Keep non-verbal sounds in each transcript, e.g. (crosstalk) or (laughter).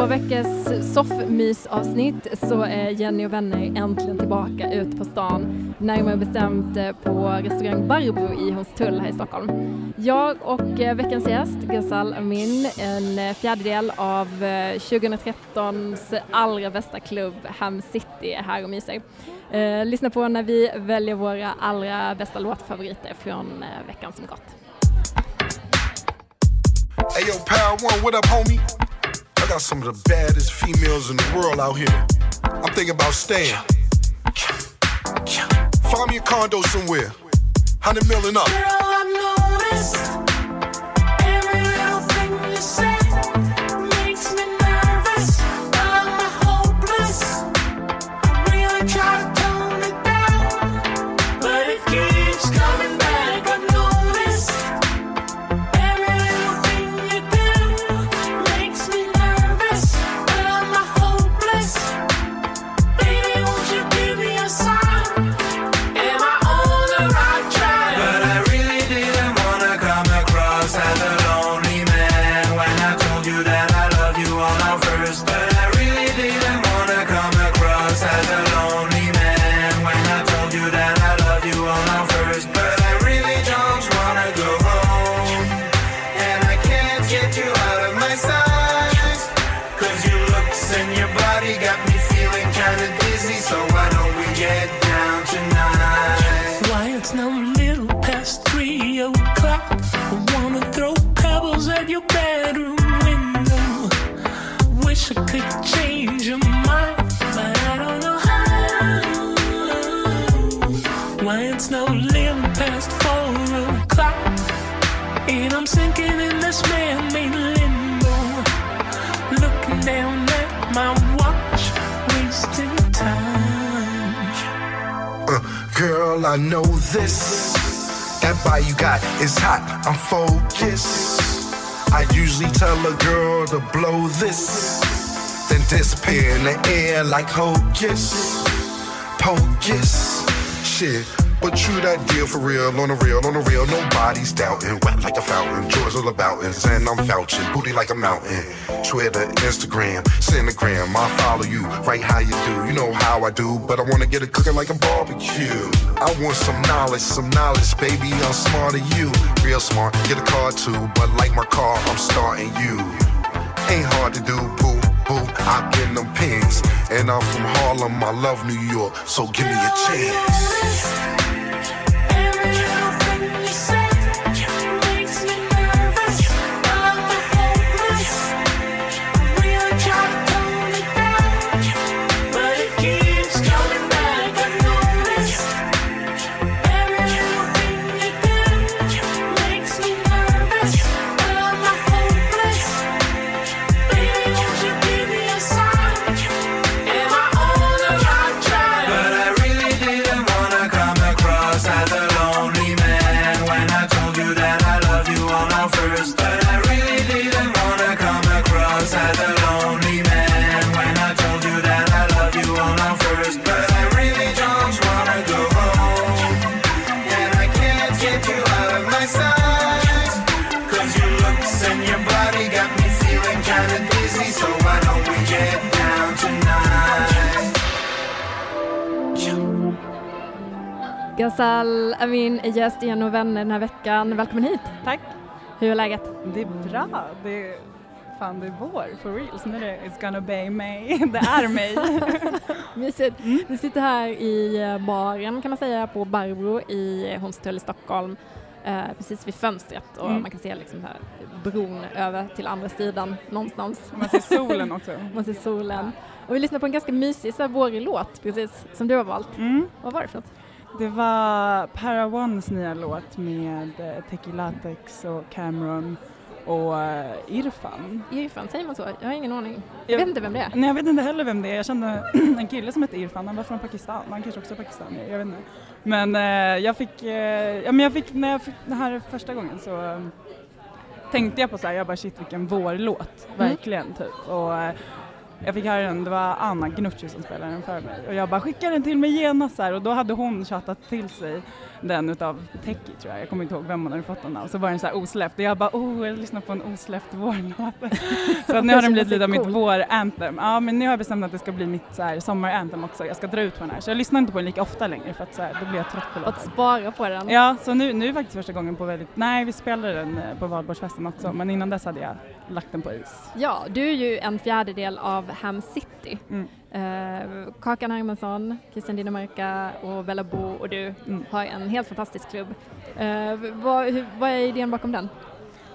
Två veckors soffmysavsnitt så är Jenny och vänner äntligen tillbaka ute på stan, närmare bestämt eh, på restaurang Barbro i Hornstull här i Stockholm. Jag och eh, veckans gäst, Ghazal Amin, en eh, fjärdedel av 2013s allra bästa klubb Ham City är här och myser. Lyssna på när vi väljer våra allra bästa låtfavoriter från veckan som gått. Hey yo, Power One, what up, homie? I got some of the baddest females in the world out here. I'm thinking about staying. Find me a condo somewhere. Hundred million up. Girl, I noticed. I know this. That body you got is hot, I'm focused. I usually tell a girl to blow this, then disappear in the air like hocus pocus. Shit, but true that deal for real, on the real, on the real, nobody's doubting. Wet like a fountain, George all about and I'm vouching. Booty like a mountain. Twitter, Instagram, Centigram, I follow you, right how you do. You know how I do, but I wanna get it cooking like a barbecue. I want some knowledge, some knowledge, baby, I'm smarter you. Real smart, get a car too, but like my car, I'm starting you. Ain't hard to do, boo boo. I get them pins, and I'm from Harlem. I love New York, so give me a chance. Ghazal Amin är gäst igen och vänner den här veckan. Välkommen hit! Tack! Hur är läget? Det är bra. Det är, fan, det är vår, for real. Sen är det It's gonna be mig. (laughs) Det är mig. (laughs) Mysigt. Mm. Vi sitter här i eh, baren kan man säga på Barbro i Hornstull i Stockholm. Eh, precis vid fönstret och mm. man kan se liksom här bron över till andra sidan någonstans. Man ser solen också. (laughs) man ser solen. Och vi lyssnar på en ganska mysig så här, vårig låt precis som du har valt. Mm. Vad var det för något? Det var Para Ones nya låt med eh, Teki Latex och Cameron och uh, Irfan. Irfan, säger man så? Jag har ingen aning. Jag, jag, vet inte vem det är. Nej, jag vet inte heller vem det är. Jag kände en kille som hette Irfan, han var från Pakistan. Han kanske också är pakistanier, jag vet inte. Men uh, jag fick, ja men jag fick, när jag fick det här första gången så tänkte jag på så här, jag bara shit vilken vårlåt, mm. verkligen typ. Och jag fick höra den, det var Anna Gnucci som spelade den för mig. Och jag bara skicka den till mig genast här. Och då hade hon tjatat till sig den utav Techie tror jag, jag kommer inte ihåg vem hon hade fått den av, så var den så här osläppt och jag bara oh jag lyssnar på en osläppt vårlåt. (laughs) så att nu har den blivit lite av mitt vår-anthem. Ja men nu har jag bestämt att det ska bli mitt så här sommar-anthem också, jag ska dra ut på den här så jag lyssnar inte på den lika ofta längre för att så här, då blir jag trött på låten. Att spara på den? Ja, så nu, nu är faktiskt första gången på väldigt, nej vi spelade den eh, på valborgsfesten också men innan dess hade jag lagt den på is. Ja, du är ju en fjärdedel av Ham City. Mm. Eh, Kakan Hermansson, Christian Dinamarca och Bella Bo och du Mm. har en helt fantastisk klubb. Eh, vad, hur, vad är idén bakom den?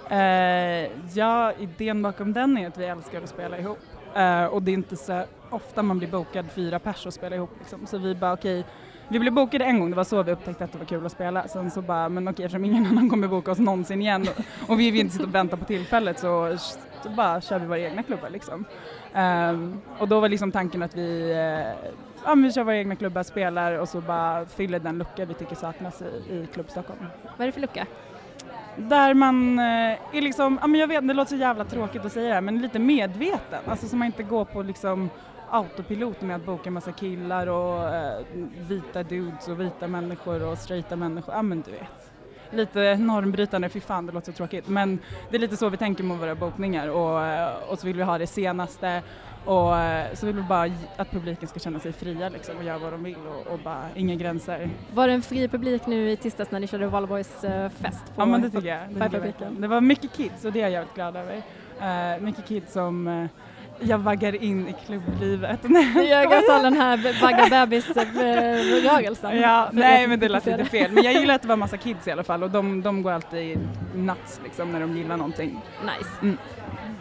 Eh, ja, idén bakom den är att vi älskar att spela ihop. Eh, och det är inte så ofta man blir bokad fyra pers och spela ihop liksom. Så vi bara okej, vi blev bokade en gång, det var så vi upptäckte att det var kul att spela. Sen så bara, men okej eftersom ingen (laughs) annan kommer boka oss någonsin igen och, och vi vill inte sitta och vänta på tillfället så, så bara kör vi våra egna klubbar liksom. Ehm, och då var liksom tanken att vi, eh, ja, vi kör våra egna klubbar, spelar och så bara fyller den lucka vi tycker saknas i, i Klubb Stockholm. Vad är det för lucka? Där man eh, är liksom, ja men jag vet, det låter så jävla tråkigt att säga det här, men lite medveten. Alltså så man inte går på liksom autopilot med att boka en massa killar och eh, vita dudes och vita människor och straighta människor. Ja men du vet. Lite normbrytande, fy fan det låter så tråkigt. Men det är lite så vi tänker med våra bokningar och, eh, och så vill vi ha det senaste och eh, så vill vi bara att publiken ska känna sig fria liksom och göra vad de vill och, och bara inga gränser. Var det en fri publik nu i tisdags när ni körde Valborgs eh, fest? Ja men det tycker jag. Det, tycker jag det var mycket kids och det är jag jävligt glad över. Uh, mycket kids som jag vaggar in i klubblivet. Du gör ganska den här bagga bebis-rörelsen. ja, För er nej men det inte lät lite fel. Men jag (laughs) gillar att det var massa kids i alla fall och de, de går alltid nuts liksom när de gillar någonting. Nice. Mm.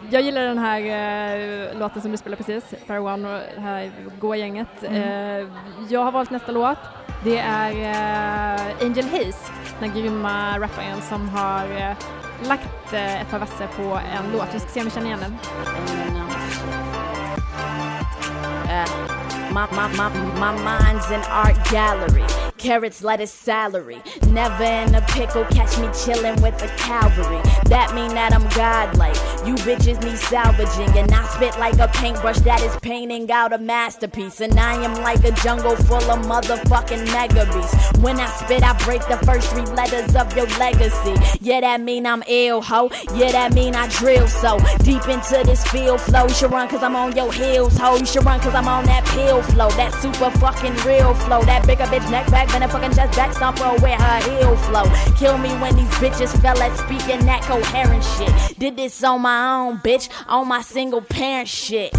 Jag gillar den här eh, låten som du spelar precis, Para One och det här goa gänget. Mm. Eh, jag har valt nästa låt. Det är eh, Angel Hayes, den här grymma rapparen som har eh, lagt eh, ett par verser på en låt. Vi ska se om vi känner igen den. Uh, my, my, my, my mind's an art gallery. Carrots, lettuce, salary. Never in a pickle, catch me chillin' with the cavalry. That mean that I'm godlike. You bitches need salvaging, and I spit like a paintbrush that is painting out a masterpiece. And I am like a jungle full of motherfucking mega beasts. When I spit, I break the first three letters of your legacy. Yeah, that mean I'm ill, ho. Yeah, that mean I drill so deep into this field flow. You should run cause I'm on your heels, ho. You should run cause I'm on that pill flow. That super fucking real flow. That bigger bitch neck back, then a fucking just back stomper where her heel flow. Kill me when these bitches fell at speaking that coherent shit. Did this on my own, bitch. On my single parent shit.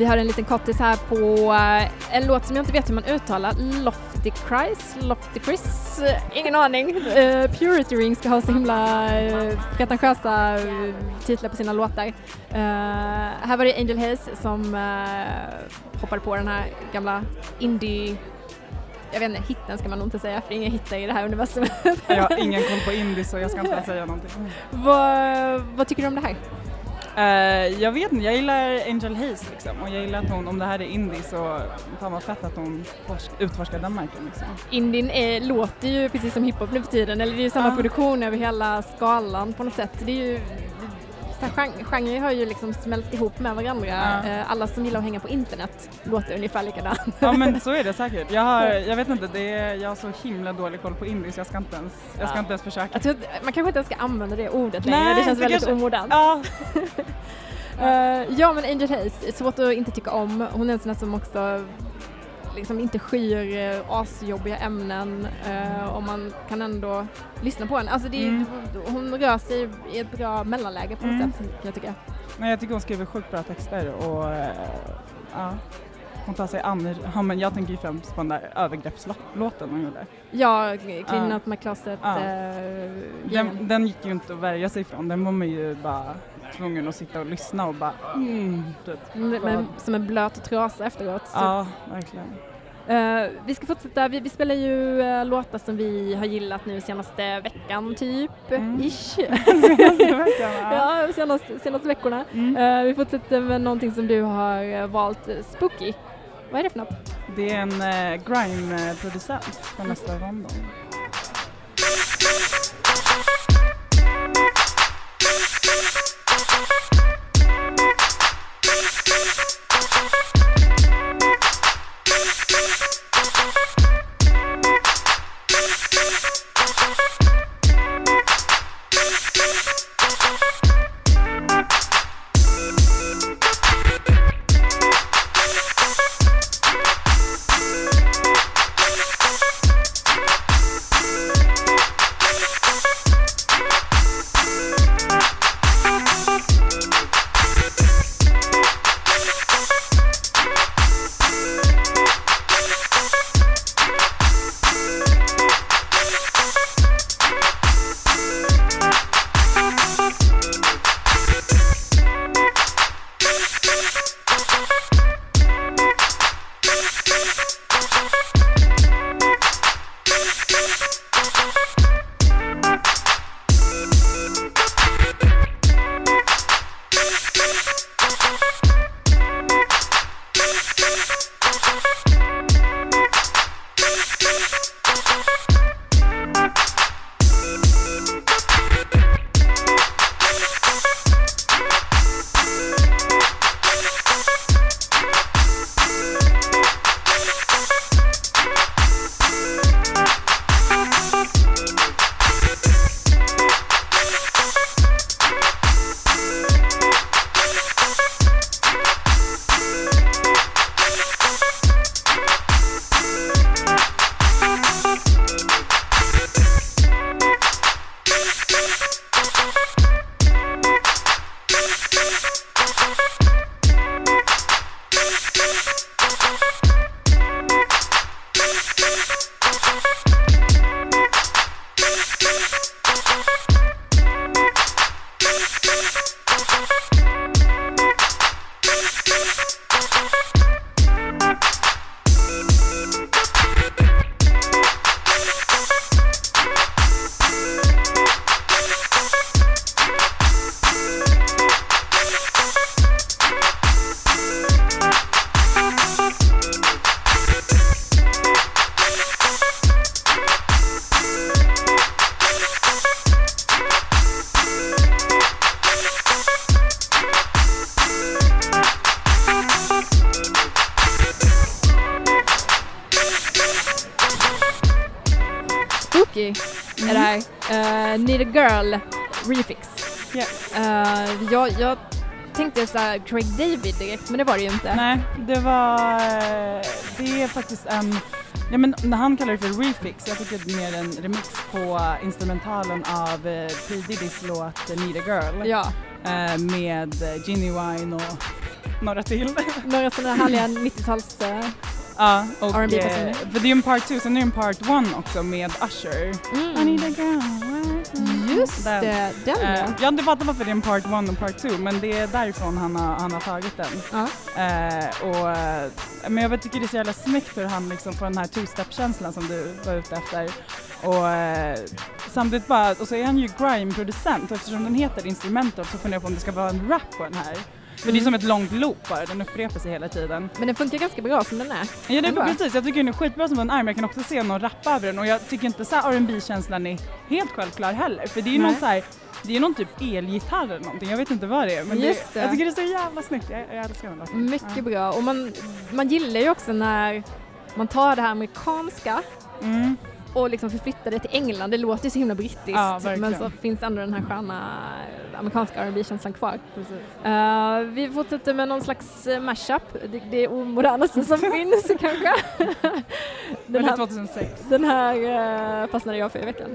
Vi har en liten kortis här på eh, en låt som jag inte vet hur man uttalar. Lofty Cries? Lofty Chris? Ingen aning. Eh, Purity Ring ska ha så himla uh, pretentiösa titlar på sina låtar. Eh, här var det Angel Hayes som eh, hoppade på den här gamla indie jag vet inte, hitten ska man nog inte säga för det är inga hittar i det här universumet. Jag har ingen koll på indie så jag ska inte säga någonting. (laughs) vad, vad tycker du om det här? Eh, jag vet inte, jag gillar Angel Hayes liksom och jag gillar att hon, om det här är indie så fan vad fett att hon forsk- utforskar den marken liksom. Indien är, låter ju precis som hiphop nu för tiden, eller det är ju samma Ja. produktion över hela skalan på något sätt. Det är ju, här, gen- genrer har ju liksom smält ihop med varandra. Ja. Eh, Alla som gillar att hänga på internet låter ungefär likadant. Ja men så är det säkert. Jag har, jag vet inte, det är, jag har så himla dålig koll på indie så jag ska inte ens, jag ska inte ens försöka. Tror man kanske inte ens ska använda det ordet längre, Nej, det känns det väldigt kanske- omodernt. Ja, (laughs) Eh, ja men Angel Hayes, svårt att inte tycka om. Hon är en sån här som också liksom inte skyr uh, asjobbiga ämnen uh, och man kan ändå lyssna på henne. Alltså det Mm. Hon rör sig i ett bra mellanläge på något Mm. sätt kan jag tycka. nej, jag tycker hon skriver sjukt bra texter och eh, ja, hon tar sig an, ja, men jag tänker ju främst på den där övergreppslåten hon gjorde. Ja, Clean Ja. Up My Closet. Ja. eh, Den, den gick ju inte att värja sig från, den var man ju bara tvungen att sitta och lyssna och bara mm, typ. Men, men, som en blöt trasa efteråt. Så, Ja, verkligen. Uh, vi ska fortsätta, vi, vi spelar ju uh, låtar som vi har gillat nu senaste veckan typ, mm. ish. (laughs) senaste veckan? ja, senaste, senaste veckorna. Mm. Uh, vi fortsätter med någonting som du har valt, Spooky. Vad är det för något? Det är en grime-producent från Östra London. Girl Refix. Yeah. Uh, jag, jag tänkte såhär Craig David direkt, men det var det ju inte. Nej, det var, det är faktiskt en Ja men när han kallar det för refix, jag tycker det är mer en remix på instrumentalen av uh, P Diddys låt Need a Girl. Ja. Uh, med Ginny Wine och (laughs) några till. Några sådana härliga 90-tals uh, Ja, och R&B eh, för det är en part 2, sen är det en part 1 också med Usher. Mm. I need a girl. Just den. det, den uh, Jag har inte fattat varför det är en part 1 och part 2 men det är därifrån han har, han har tagit den. Uh, och, uh, men jag tycker det är så jävla snyggt hur han liksom får den här two-step-känslan som du var ute efter. Och samtidigt bara, och så är han ju grime-producent och eftersom den heter Instrumental så funderar jag på om det ska vara en rap på den här. För mm. det är som ett långt loop bara, den upprepar sig hela tiden. Men den funkar ganska bra som den är. Ja det är precis, jag tycker den är skitbra som den är men jag kan också se någon rappa över den och jag tycker inte så R&B känslan är helt självklar heller för det är ju någon så här, det är någon typ elgitarr eller någonting, jag vet inte vad det är men Just det, jag tycker det är så jävla snyggt, jag, jag älskar den låten. Mycket ja. bra och man, man gillar ju också när man tar det här amerikanska mm och liksom förflytta det till England. Det låter ju så himla brittiskt ja, men så finns ändå den här sköna amerikanska rb känslan kvar. Uh, vi fortsätter med någon slags uh, mashup. Det, det är omodernaste som (laughs) finns kanske. den här, 2006. Den här uh, fastnade jag för i veckan.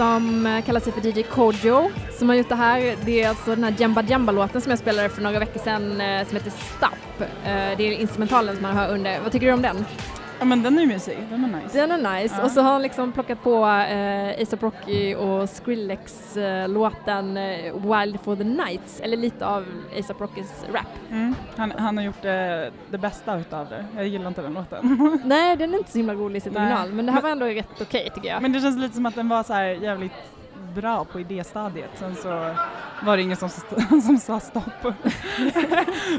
Som eh, kallar sig för DJ Kojo som har gjort det här. Det är alltså den här Jamba Jamba-låten som jag spelade för några veckor sedan eh, som heter Stapp. Eh, det är instrumentalen som man hör under. Vad tycker du om den? Ja men den är mysig, den är nice. Den är nice. Ja. Och så har han liksom plockat på eh, ASAP Rocky och Skrillex eh, eh, Wild for the Nights, eller lite av ASAP Rockys rap. Mm. Han, han har gjort det, det bästa utav det. Jag gillar inte den låten. (laughs) Nej, den är inte så himla rolig i sitt original, men det här Men- var ändå rätt okej tycker jag. Men det känns lite som att den var så här jävligt bra på idéstadiet. Sen så var det ingen som, (laughs) som sa stopp. (laughs)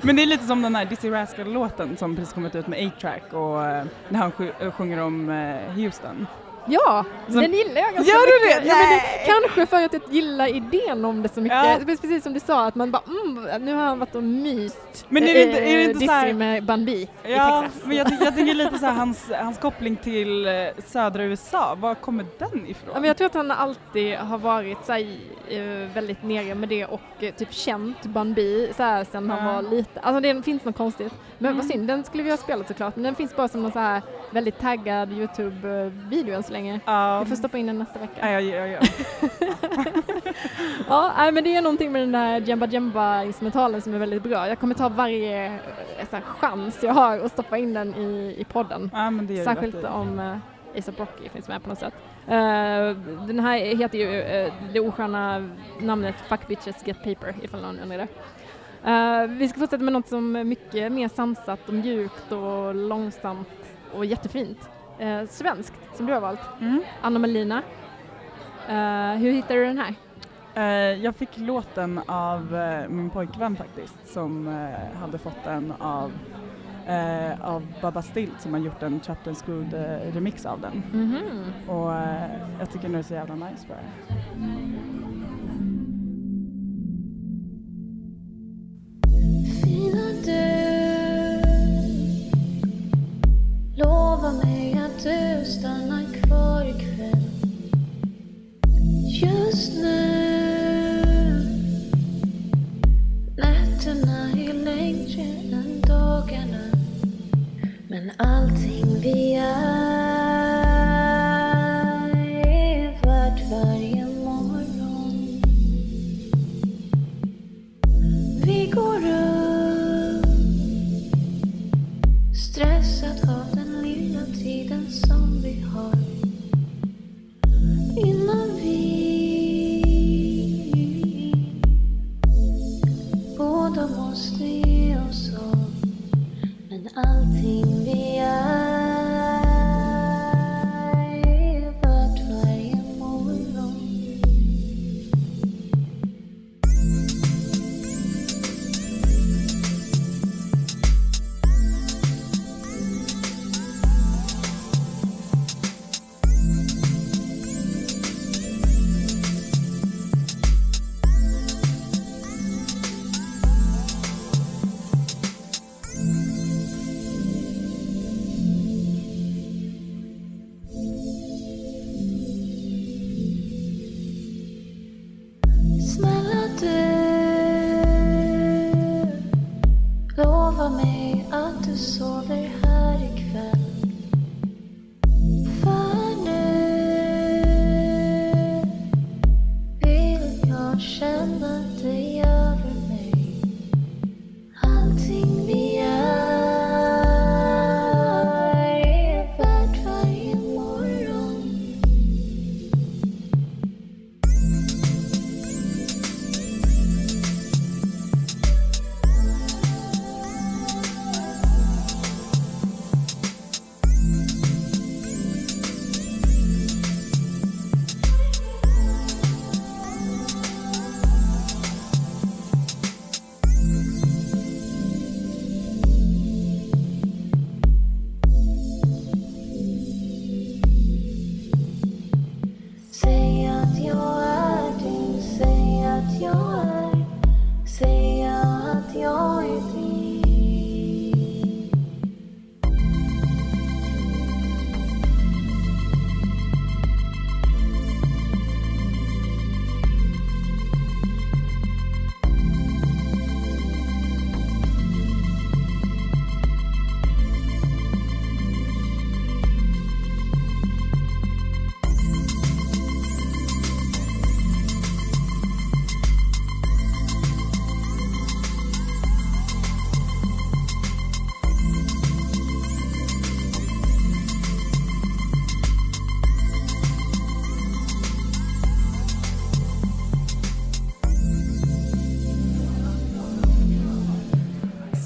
Men det är lite som den här Dizzy Rascal-låten som precis kommit ut med A-Track och eh, när han eh, sjunger om eh, Houston. Ja, Som- den gillar jag ganska Gör du mycket. det? Ja, men det? Nej. Kanske för att jag gillar idén om det så mycket. Ja. Precis som du sa, att man bara mm, nu har han varit och myst Men är det inte- är det inte så här- med Bun B i Ja, Texas. men jag, jag tänker lite så här hans, hans koppling till eh, södra USA, var kommer den ifrån? Ja, men jag tror att han alltid har varit så här, eh, väldigt nere med det och eh, typ känt Bun B så här, sen han Ja. var liten. Alltså det finns något konstigt. Men vad Mm. synd, den skulle vi ha spelat såklart. Men den finns bara som någon så här väldigt taggad Youtube-video än så länge. ja, Vi får stoppa in den nästa vecka. ja, jag, jag. (laughs) Ja, nej, men det är någonting med den där Jamba Jamba instrumentalen som är väldigt bra. Jag kommer ta varje eh, här, chans jag har och stoppa in den i, i podden. ja men det gör du Särskilt i. om uh, ASAP Rocky finns med på något sätt. Eh, den här heter ju eh, det osköna namnet Fuck Bitches Get Paper ifall någon undrar det. Eh, vi ska fortsätta med något som är mycket mer sansat och mjukt och långsamt och jättefint. Uh, svenskt som du har valt. Mm. Anna Melina. Eh, hur hittade du den här? Eh, jag fick låten av eh, min pojkvän faktiskt som eh, hade fått den av, eh, av Baba Stilt som har gjort en Chapters Good eh, remix av den. Mhm. Och eh, jag tycker den är så jävla nice bara. Fina Lova mig att du stannar kvar ikväll. Just nu. Nätterna är längre än dagarna Men allting vi är är värt varje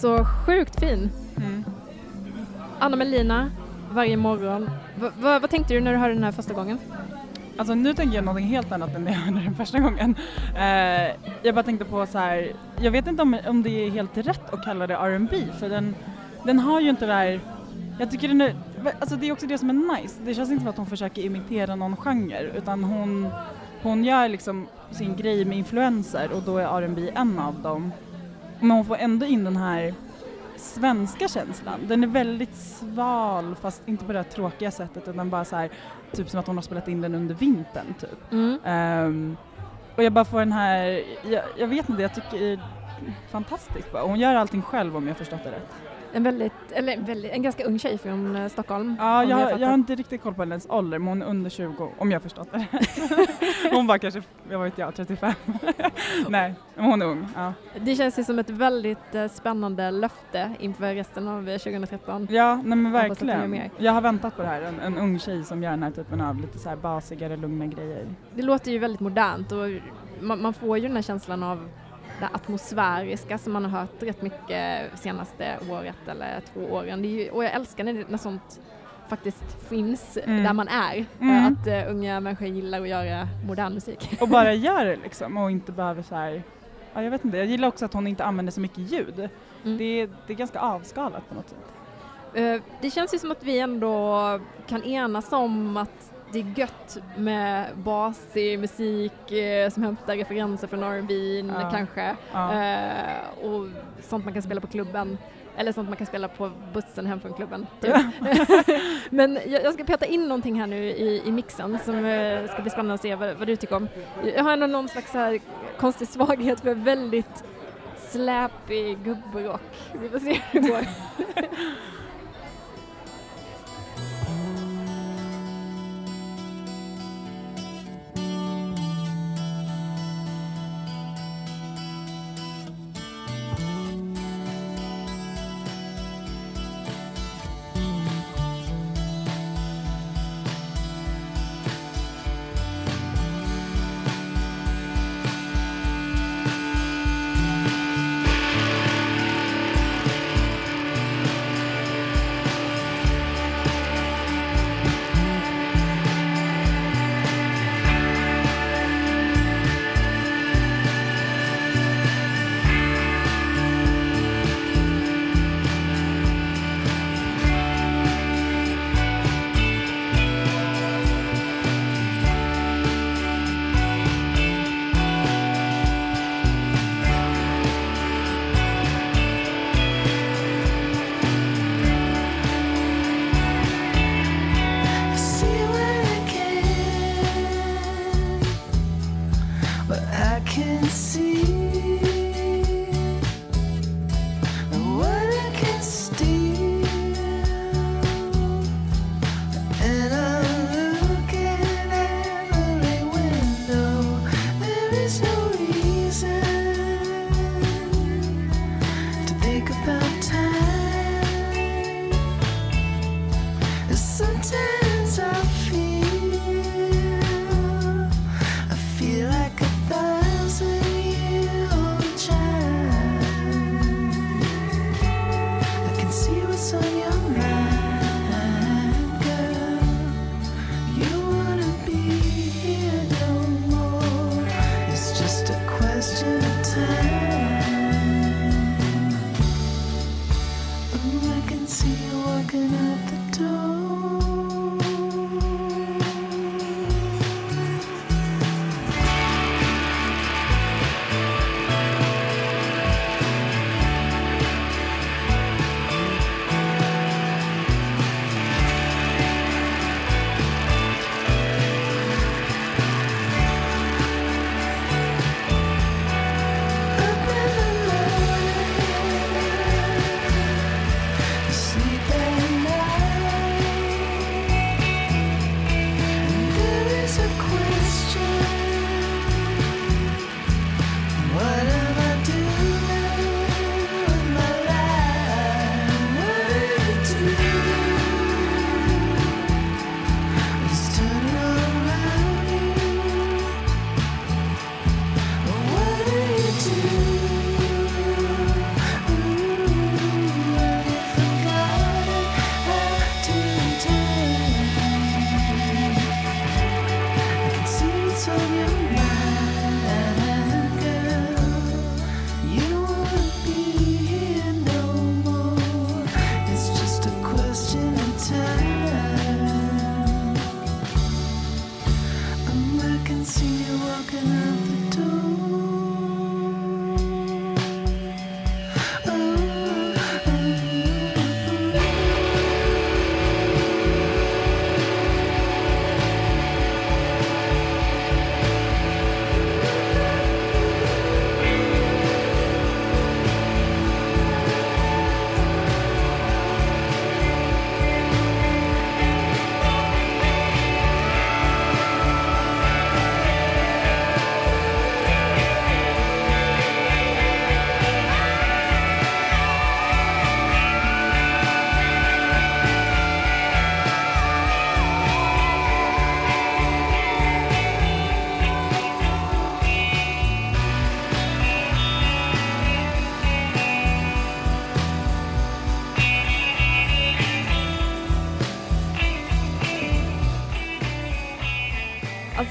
så sjukt fin. Mm. Anna Melina, varje morgon. V vad tänkte du när du hörde den här första gången? Alltså nu tänker jag någonting helt annat än det jag hörde den första gången. Eh, jag bara tänkte på så här, jag vet inte om, om det är helt rätt att kalla det R&B för den, den har ju inte det här, jag tycker den är, alltså det är också det som är nice. Det känns inte som att hon försöker imitera någon genre utan hon, hon gör liksom sin grej med influenser och då är R&B en av dem. Men hon får ändå in den här svenska känslan. Den är väldigt sval fast inte på det här tråkiga sättet utan bara så här typ som att hon har spelat in den under vintern typ. Mm. Ehm, och jag bara får den här, jag, jag vet inte, jag tycker det är fantastiskt bara. Hon gör allting själv om jag förstått det rätt. En väldigt, eller en väldigt, en ganska ung tjej från eh, Stockholm. Ja, jag, jag har inte riktigt koll på hennes ålder men hon är under 20 om jag förstått det (laughs) hon var kanske, jag vet jag, (laughs) 35. Nej, men hon är ung. Ja, Det känns ju som ett väldigt eh, spännande löfte inför resten av eh, 2013. ja nej men verkligen. mer. Jag har väntat på det här, en, en ung tjej som gör den här typen av lite så här basigare, lugna grejer. Det låter ju väldigt modernt och man, man får ju den här känslan av det atmosfäriska som man har hört rätt mycket senaste året eller två åren. Ju, och jag älskar när, när sånt faktiskt finns Mm. där man är. Mm. Att uh, unga människor gillar att göra modern musik. (laughs) Och bara gör det liksom och inte behöver så här. Ja, jag vet inte, jag gillar också att hon inte använder så mycket ljud. Mm. Det, är, det är ganska avskalat på något sätt. Eh, det känns ju som att vi ändå kan enas om att det är gött med basig musik eh, som hämtar referenser från R&B Ja. kanske. Ja. Eh, och sånt man kan spela på klubben. Eller sånt man kan spela på bussen hem från klubben. Typ. (laughs) Men jag, jag ska peta in någonting här nu i, i mixen som eh, ska bli spännande att se vad, vad du tycker om. Jag har ändå någon slags här konstig svaghet för väldigt släpig gubbrock. Vi får se hur det går. (laughs)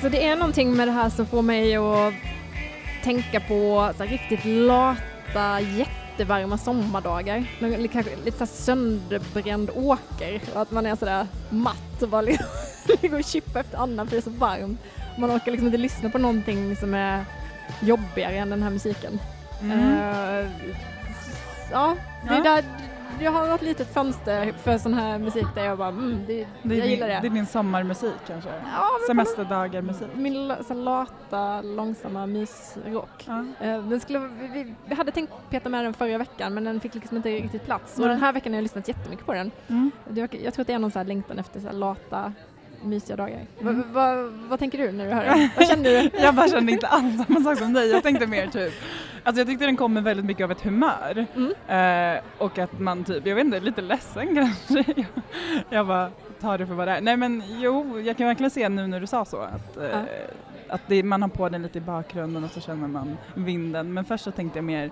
Alltså det är någonting med det här som får mig att tänka på så riktigt lata, jättevarma sommardagar. Någon- Kanske lite så sönderbränd åker och att man är sådär matt och bara (laughs) ligger och chippar efter andan för det är så varmt. Man orkar liksom inte lyssna på någonting som är jobbigare än den här musiken. Mm. Eh, ja, det är Ja. där jag har något litet fönster för sån här musik där jag bara, mm, det, det, jag gillar det. det är din sommarmusik kanske? Ja, Semesterdagar-musik? Min så lata, långsamma mysrock. Ja. Eh, Den skulle, vi, vi, hade tänkt peta med den förra veckan men den fick liksom inte riktigt plats. Och den här veckan har jag lyssnat jättemycket på den. Mm. Det, var- jag tror att det är någon så här längtan efter så här lata, mysiga dagar. Va- Mm. va- vad tänker du när du hör den? (laughs) Vad känner du? Jag bara kände inte alls samma sak som dig. Jag tänkte mer typ, alltså jag tyckte den kom med väldigt mycket av ett humör. Mm. Eh, och att man typ, jag vet inte, lite ledsen (laughs) kanske. jag, jag bara tar det för vad det är. Nej men jo, jag kan verkligen se nu när du sa så att, eh, Ja. att det, man har på den lite i bakgrunden och så känner man vinden. Men först så tänkte jag mer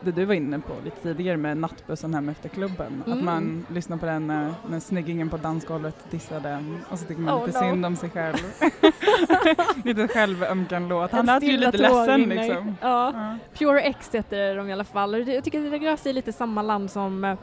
det du var inne på lite tidigare med nattbussen hem efter klubben. Mm. Att man lyssnar på den när, när snyggingen på dansgolvet dissar den och så tycker man Oh, lite no. synd om sig själv. (laughs) (laughs) lite självömkan-låt. Han lät ju lite ledsen liksom. Ja. Ja. Pure X heter de i alla fall. Jag tycker det rör sig i lite samma land som eh,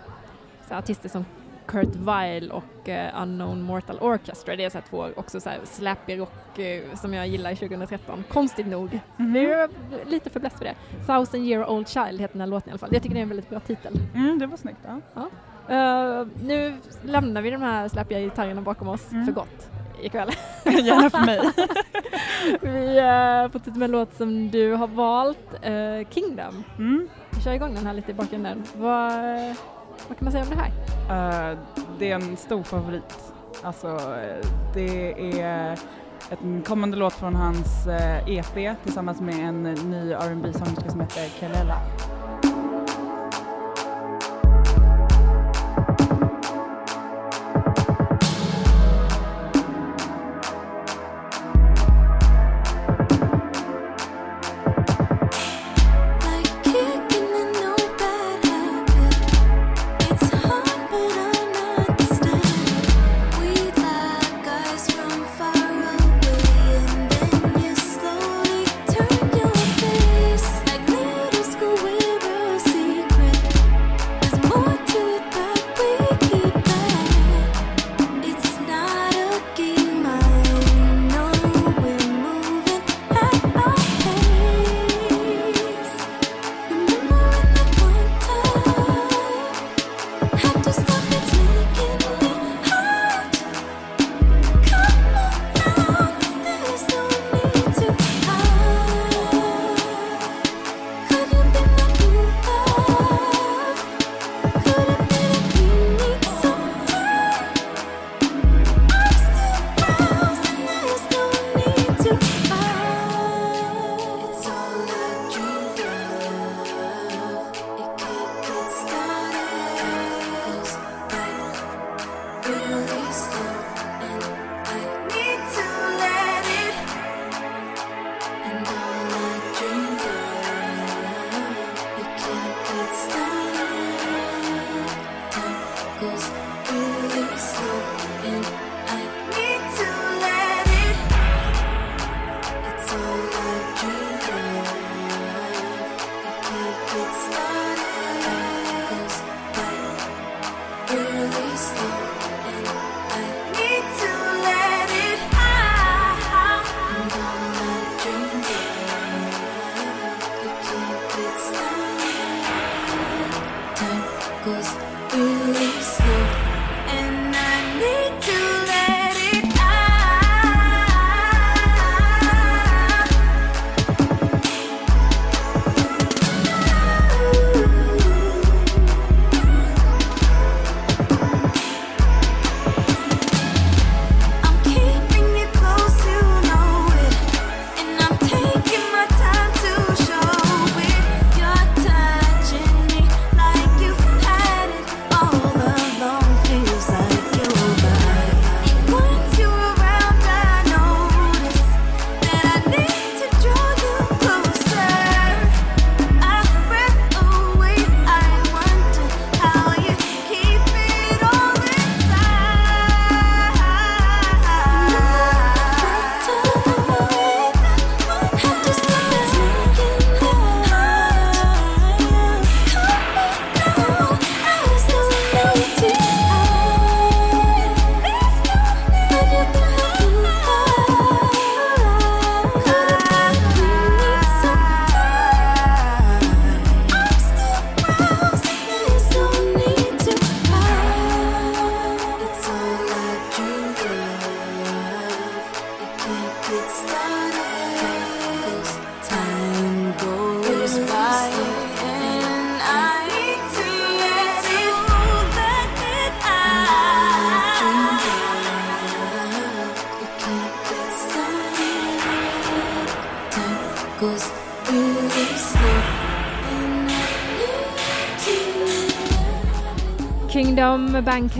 så artister som Kurt Weill och eh, Unknown Mortal Orchestra. Det är så här två också så här slappy rock eh, som jag gillar 2013. Konstigt nog. Mhm. Det är lite för bläst för det. Thousand Year Old Child heter den här låten i alla fall. Jag tycker det är en väldigt bra titel. Mm, det var snyggt. Ja. Eh, nu lämnar vi de här slappiga gitarrerna bakom oss Mm. för gott ikväll. (laughs) Gärna för mig. (laughs) vi uh, fortsätter med en låt som du har valt, eh, Kingdom. Mm. Vi kör igång den här lite i bakgrunden. Vad, vad kan man säga om det här? Eh, det är en stor favorit. Alltså, eh, det är en kommande låt från hans eh, EP tillsammans med en ny rb sångerska som heter Kelela.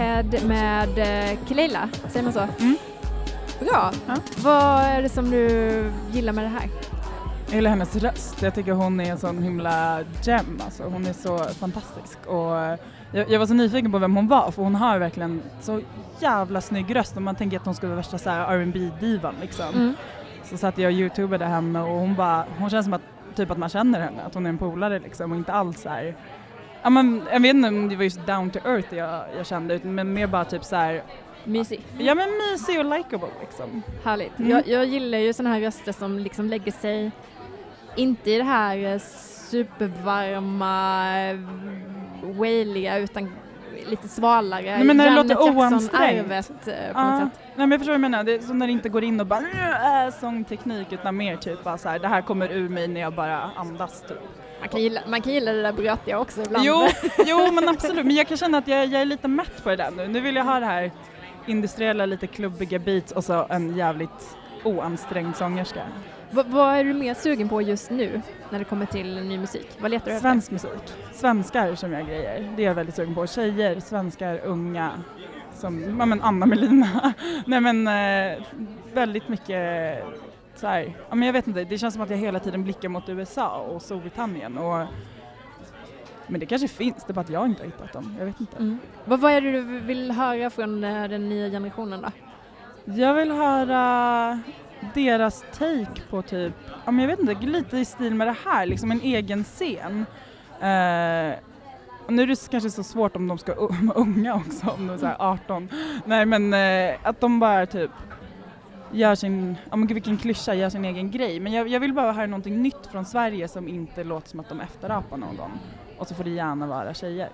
Bankhead med eh, Kelela, säger man så? Mm. Bra. Ja. Vad är det som du gillar med det här? Jag gillar hennes röst. Jag tycker hon är en sån himla gem. Alltså. Hon är så fantastisk. Och eh, jag, jag var så nyfiken på vem hon var för hon har verkligen så jävla snygg röst och man tänker att hon skulle vara värsta så här R&B divan liksom. Mm. Så satt jag och youtubade henne och hon bara, hon känns som att typ att man känner henne, att hon är en polare liksom och inte alls så här. Ja men jag vet inte om det var just down to earth jag, jag kände men mer bara typ så här, Mysig. ja men mysig och likable liksom. Härligt. Mm. Jag, jag gillar ju sådana här röster som liksom lägger sig, inte i det här eh, supervarma, wailiga utan lite svalare. Nej, men när det Janet låter oansträngt. arvet på något sätt. nej men jag förstår vad du menar, det är som när det inte går in och bara äh, sångteknik utan mer typ bara så här, det här kommer ur mig när jag bara andas typ. Man kan, gilla, man kan gilla det där brötiga också ibland. Jo, (laughs) jo men absolut, men jag kan känna att jag, jag är lite mätt på det där nu. Nu vill jag ha det här industriella, lite klubbiga beats och så en jävligt oansträngd sångerska. Va, vad är du mer sugen på just nu när det kommer till ny musik? Vad letar du efter? Svensk musik, svenskar som jag grejer, det är jag väldigt sugen på. Tjejer, svenskar, unga, som ja, men Anna Melina. (laughs) Nej men eh, väldigt mycket så här, ja, men jag vet inte, det känns som att jag hela tiden blickar mot USA och Storbritannien och men det kanske finns, det är bara att jag inte har hittat dem. Jag vet inte. Mm. Vad, vad är det du vill höra från eh, den nya generationen då? Jag vill höra deras take på typ, ja, men jag vet inte, lite i stil med det här, liksom en egen scen. Och nu är det kanske så svårt om de ska vara (laughs) unga också, om de är så här 18. Nej men eh, att de bara typ gör sin, ja men gud vilken klyscha, gör sin egen grej. Men jag, jag vill bara höra någonting nytt från Sverige som inte låter som att de efterapar någon. Och så får det gärna vara tjejer.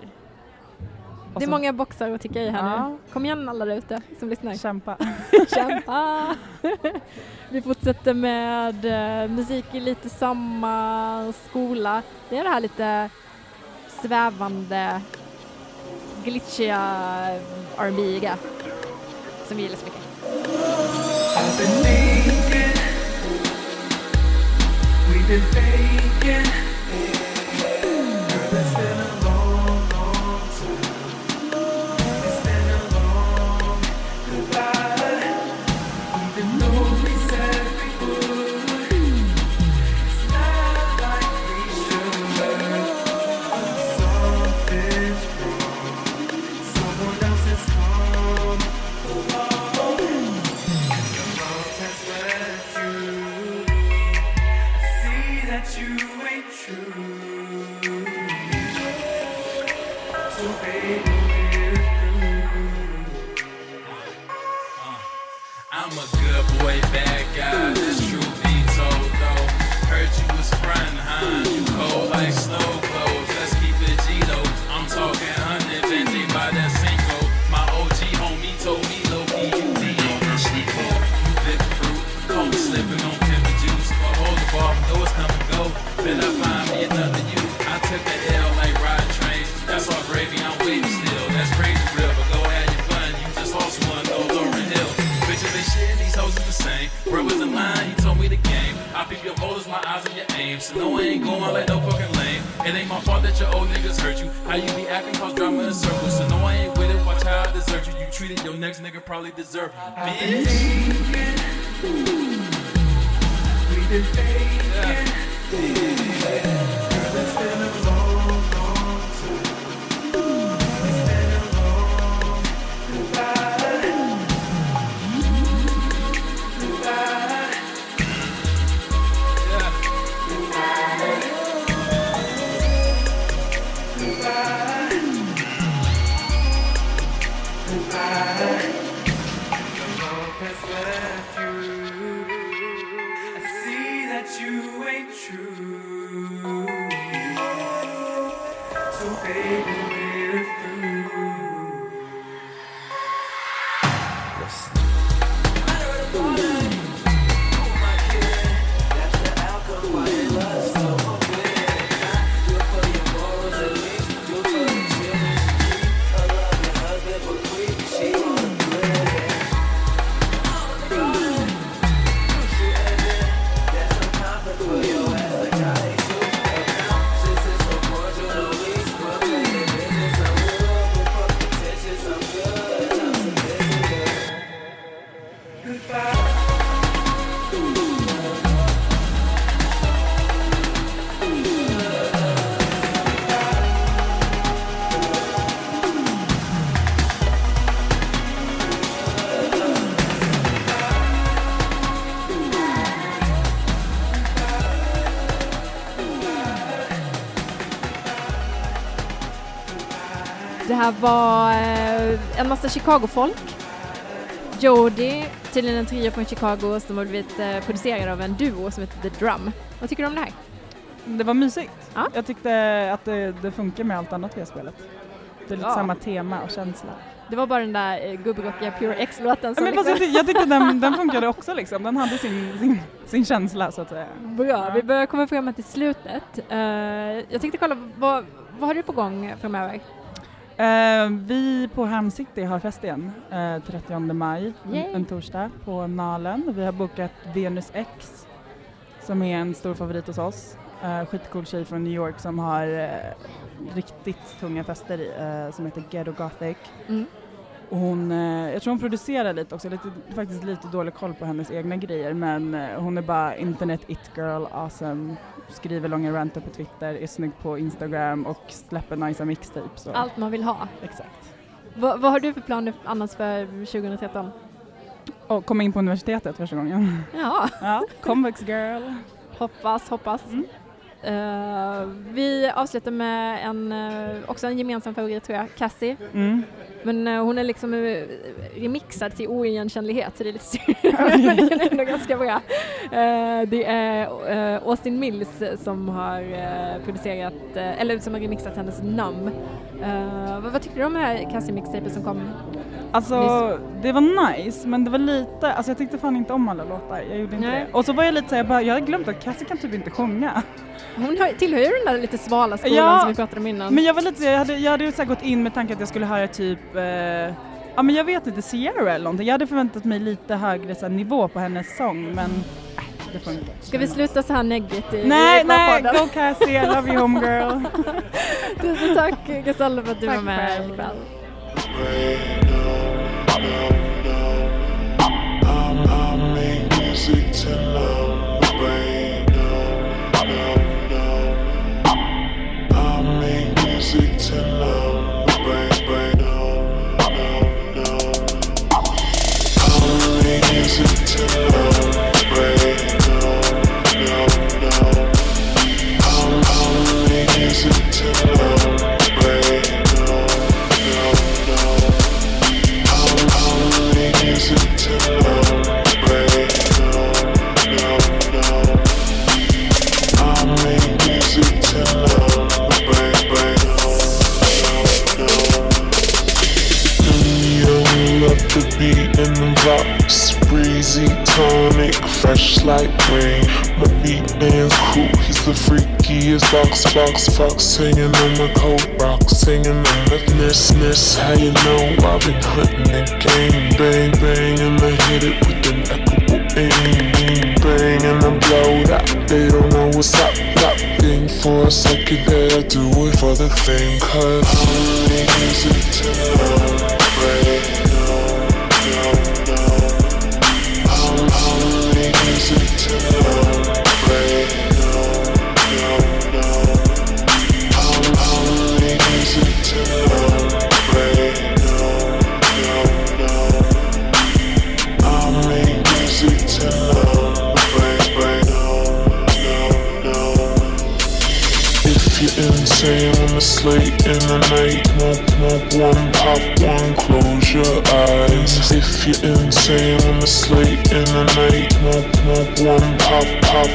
Och Det är så- många boxar att ticka i här Ja. nu. Kom igen alla där ute som lyssnar. Kämpa. (laughs) Kämpa! (laughs) Vi fortsätter med eh, musik i lite samma skola. Det är det här lite svävande, glitchiga R&B-iga som vi gillar så mycket. I've been thinking, we've been faking. My and your aim. So no, I ain't going like no fucking lame. It ain't my fault that your old niggas hurt you. How you be acting cause drama in circles. So no, I ain't with it, watch how I desert you. You treated your next nigga probably deserve been Bitch. thinking, we've been faking. Girl, it's här var eh, en massa Chicago-folk. Jody, tydligen en trio från Chicago som har blivit eh, producerad av en duo som heter The Drum. Vad tycker du om det här? Det var mysigt. Ja. Jag tyckte att det, det funkar med allt annat vi har spelat. Det är lite Ja. samma tema och känsla. Det var bara den där eh, gubbrockiga Pure X-låten Ja, som men jag, liksom... tyck- jag tyckte den, den funkade också liksom. Den hade sin, sin, sin känsla så att säga. Bra, vi börjar komma fram till slutet. Eh, jag tänkte kolla, vad, vad har du på gång framöver? Eh, vi på City har fest igen eh, 30 maj, en, en torsdag på Nalen. Vi har bokat Venus X som är en stor favorit hos oss. Uh, skitcool tjej från New York som har eh, riktigt tunga fester eh, som heter Ghetto Gothic. Mm. Och hon, eh, jag tror hon producerar lite också, lite, faktiskt lite dålig koll på hennes egna grejer men eh, hon är bara internet it girl, awesome, skriver långa ranter på Twitter, är snygg på Instagram och släpper nice mixtapes. Allt man vill ha. Exakt. Vad, vad har du för planer annars för 2013? Och komma in på universitetet första gången. Ja, Ja, Convex girl. hoppas, hoppas. Mm. Eh, vi avslutar med en, eh, också en gemensam favorit tror jag, Cassie. Mm. Men eh, hon är liksom remixad till oigenkännlighet så det är lite synd. Men (laughs) (laughs) det är ändå ganska bra. Det är Austin Mills som har producerat, eller som har remixat hennes Numb. Eh, vad, vad tycker du om det här Cassie-mixtapet som kom? Alltså det var nice men det var lite, alltså jag tyckte fan inte om alla låtar, jag gjorde inte Nej. det. Och så var jag lite såhär, jag, bara, jag hade glömt att Cassie kan typ inte sjunga. Hon har, tillhör ju den där lite svala skolan Ja, som vi pratade om innan. Men jag var lite jag hade, jag hade ju så gått in med tanken att jag skulle höra typ, eh, ja men jag vet inte, Sierra eller någonting. Jag hade förväntat mig lite högre så här, nivå på hennes sång men äh, det funkar. Ska vi sluta så här neggigt i Nej, i nej, podden? go Cassie, I love you homegirl. (laughs) Tusen tack Gasalla för att du Tack var med ikväll. I'm, I make music to numb the tonic, fresh like rain. My beat man's cool, he's the freakiest fox, fox, fox. Hanging on my coat rocks, hanging on my nest, nest. How you know I've been hunting the game? Bang, bang, and I hit it with an equable aim. Bang, and I blow that. They don't know what's up, that thing for a second there. I do it for the fame, cause make music to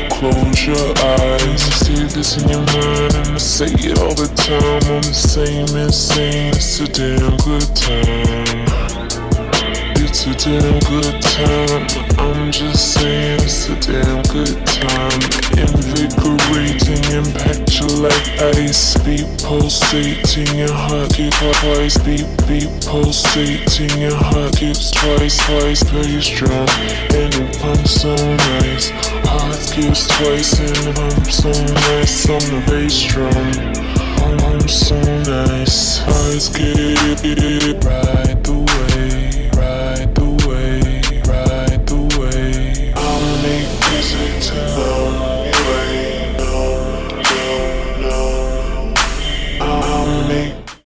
close your eyes. See this in your mind and I say it all the time. I'm the same, insane. It's a damn good time. It's a damn good time. I'm just saying it's a damn good time. Invigorating, impact you like ice. Beat pulsating, your heart keeps twice. Beat, beat pulsating, your heart keeps twice, twice. Very strong, and it pumps so nice. Seems twice in a row, so nice on the bass drum. I'm, I'm so nice, eyes get it, it right away.